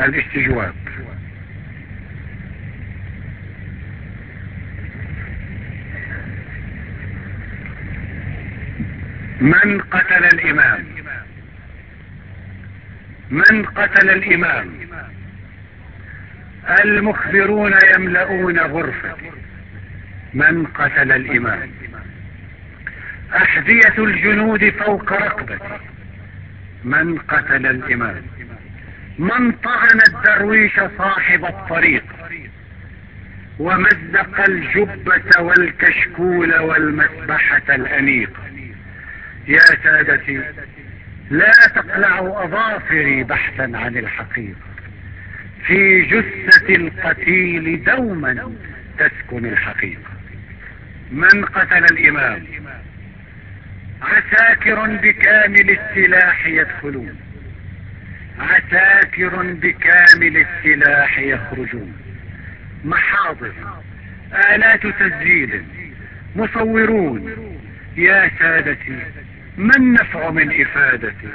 الاستجواب. من قتل الإمام؟ من قتل الإمام؟ المخبرون يملؤون غرفة. من قتل الإمام؟ أحذية الجنود فوق رقبته من قتل الإمام؟ من طعن الدرويش صاحب الطريق ومزق الجبة والكشكول والمسبحة الأنيقة يا سادتي لا تقلعوا أظافري بحثا عن الحقيقة في جثة القتيل دوما تسكن الحقيقة من قتل الإمام؟ عساكر بكامل السلاح يدخلون. عساكر بكامل السلاح يخرجون. محاضر آلات تسجيل مصورون. يا سادتي ما النفع من إفادتي؟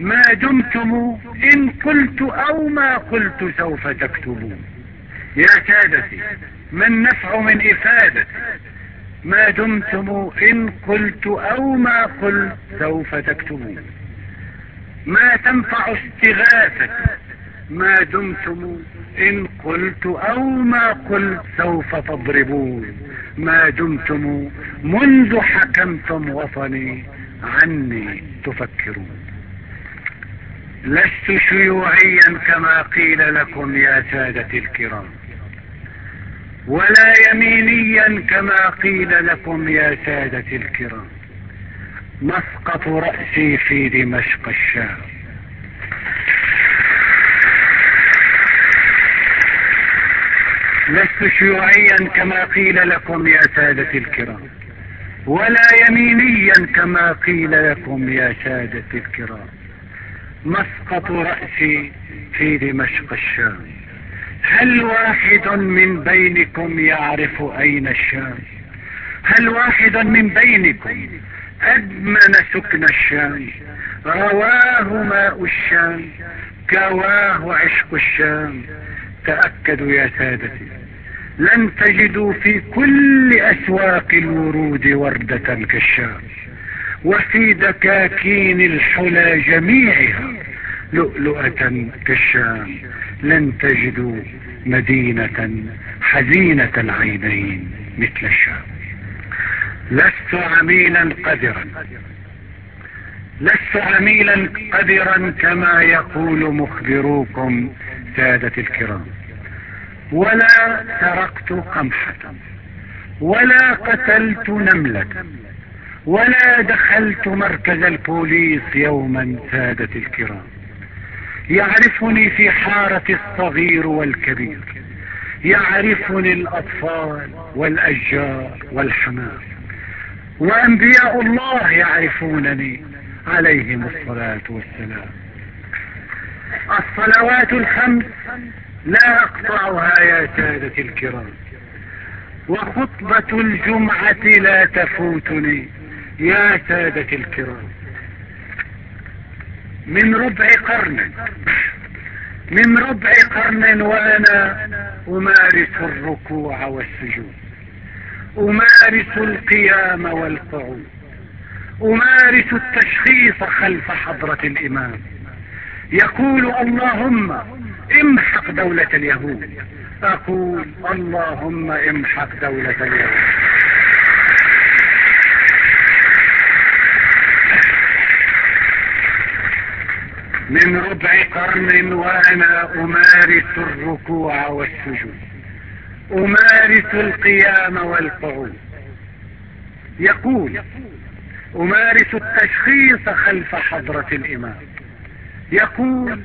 ما دمتم إن قلت أو ما قلت سوف تكتبون. يا سادتي ما النفع من إفادتي؟ ما دمتم إن قلت أو ما قلت سوف تكتبون. ما تنفع استغاثة ما دمتم إن قلت أو ما قلت سوف تضربون. ما دمتم منذ حكمتم وطني عني تفكرون. لست شيوعيا كما قيل لكم يا سادة الكرام. ولا يمينيا كما قيل لكم يا سادة الكرام. مسقط رأسي في دمشق الشام. لست شيوعيا كما قيل لكم يا سادة الكرام ولا يمينيا كما قيل لكم يا سادة الكرام. مسقط رأسي في دمشق الشام. هل واحد من بينكم يعرف أين الشام؟ هل واحد من بينكم أدمن سكن الشام رواه ماء الشام كواه عشق الشام. تأكدوا يا سادتي لن تجدوا في كل أسواق الورود وردة كالشام وفي دكاكين الحلى جميعها لؤلؤة كالشام لن تجدوا مدينة حزينة العينين مثل الشام. لست عميلا قدرا. لست عميلا قدرا كما يقول مخبروكم سادة الكرام. ولا سرقت قمحة ولا قتلت نملة ولا دخلت مركز البوليس يوما سادة الكرام. يعرفني في حارة الصغير والكبير يعرفني الأطفال والأشجار والحمام. وأنبياء الله يعرفونني. عليهم الصلاة والسلام. الصلوات الخمس لا أقطعها يا سادة الكرام. وخطبة الجمعة لا تفوتني يا سادة الكرام. من ربع قرن من ربع قرن وأنا أمارس الركوع والسجود. أمارس القيام والقعود. أمارس التشخيص خلف حضرة الإمام. يقول اللهم امحق دولة اليهود. أقول اللهم امحق دولة اليهود. من ربع قرن وأنا أمارس الركوع والسجود. أمارس القيام والقعود. يقول أمارس التشخيص خلف حضرة الإمام. يقول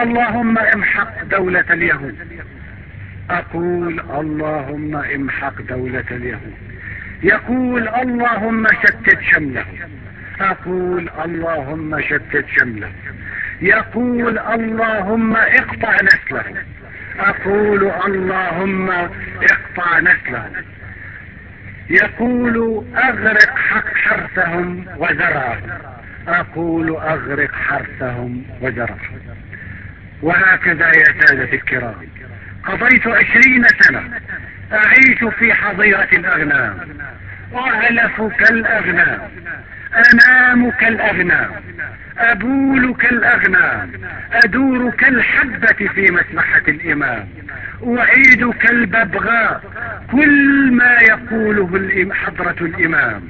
اللهم امحق دولة اليهود. أقول اللهم امحق دولة اليهود. يقول اللهم شتت شمله أقول اللهم شتت شمله يقول اللهم اقطع نسله أقول اللهم اقطع نسله يقول أغرق حق حرثهم وزرعهم أقول أغرق حرثهم وزرعهم وهكذا يا سادة الكرام. قضيت عشرين سنة. أعيش في حظيرة الأغنام. أعلف كالأغنام. أنام كالأغنام أبول كالأغنام أدور كالحبة في مسبحة الإمام أعيد كالببغاء كل ما يقوله حضرة الإمام.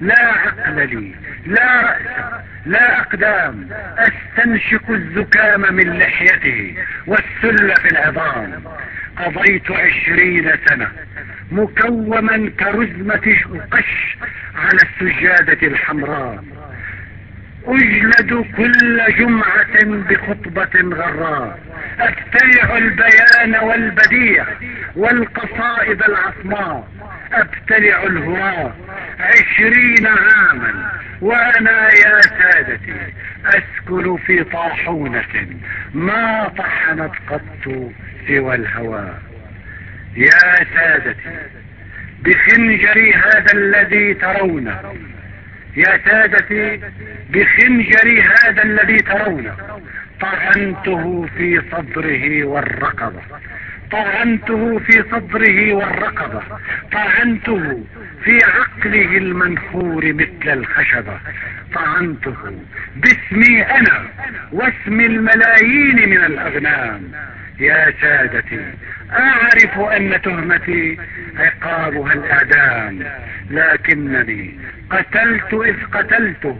لا عقل لي لا رأس لا أقدام أستنشق الزكام من لحيته والسل في العظام. قضيت عشرين سنة مكوما كرزمة القش على السجادة الحمراء. أجلد كل جمعة بخطبة غراء. أبتلع البيان والبديع والقصائد العصماء. أبتلع الهراء عشرين عاما وأنا يا سادتي أسكن في طاحونة ما طحنت قط سوى الهوى. يا سادتي بخنجري هذا الذي ترونه يا سادتي بخنجري هذا الذي ترونه طعنته في صدره والرقبة. طعنته في صدره والرقبة. طعنته في عقله المنخور مثل الخشبة. طعنته باسمي أنا واسم الملايين من الأغنام. يا سادتي أعرف أن تهمتي عقابها الأعدام لكنني قتلت إذ قتلته.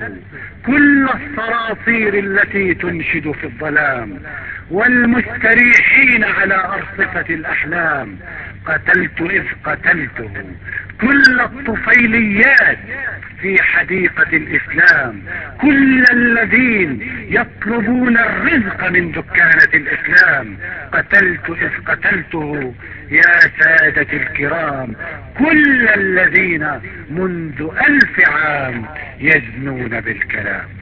كل الصراصير التي تنشد في الظلام والمستريحين على أرصفة الأحلام قتلت إذ قتلته. كل الطفيليات في حديقة الإسلام. كل الذين يطلبون الرزق من دكانة الإسلام. قتلت إذ قتلته يا سادة الكرام. كل الذين منذ ألف عام يزنون بالكلام.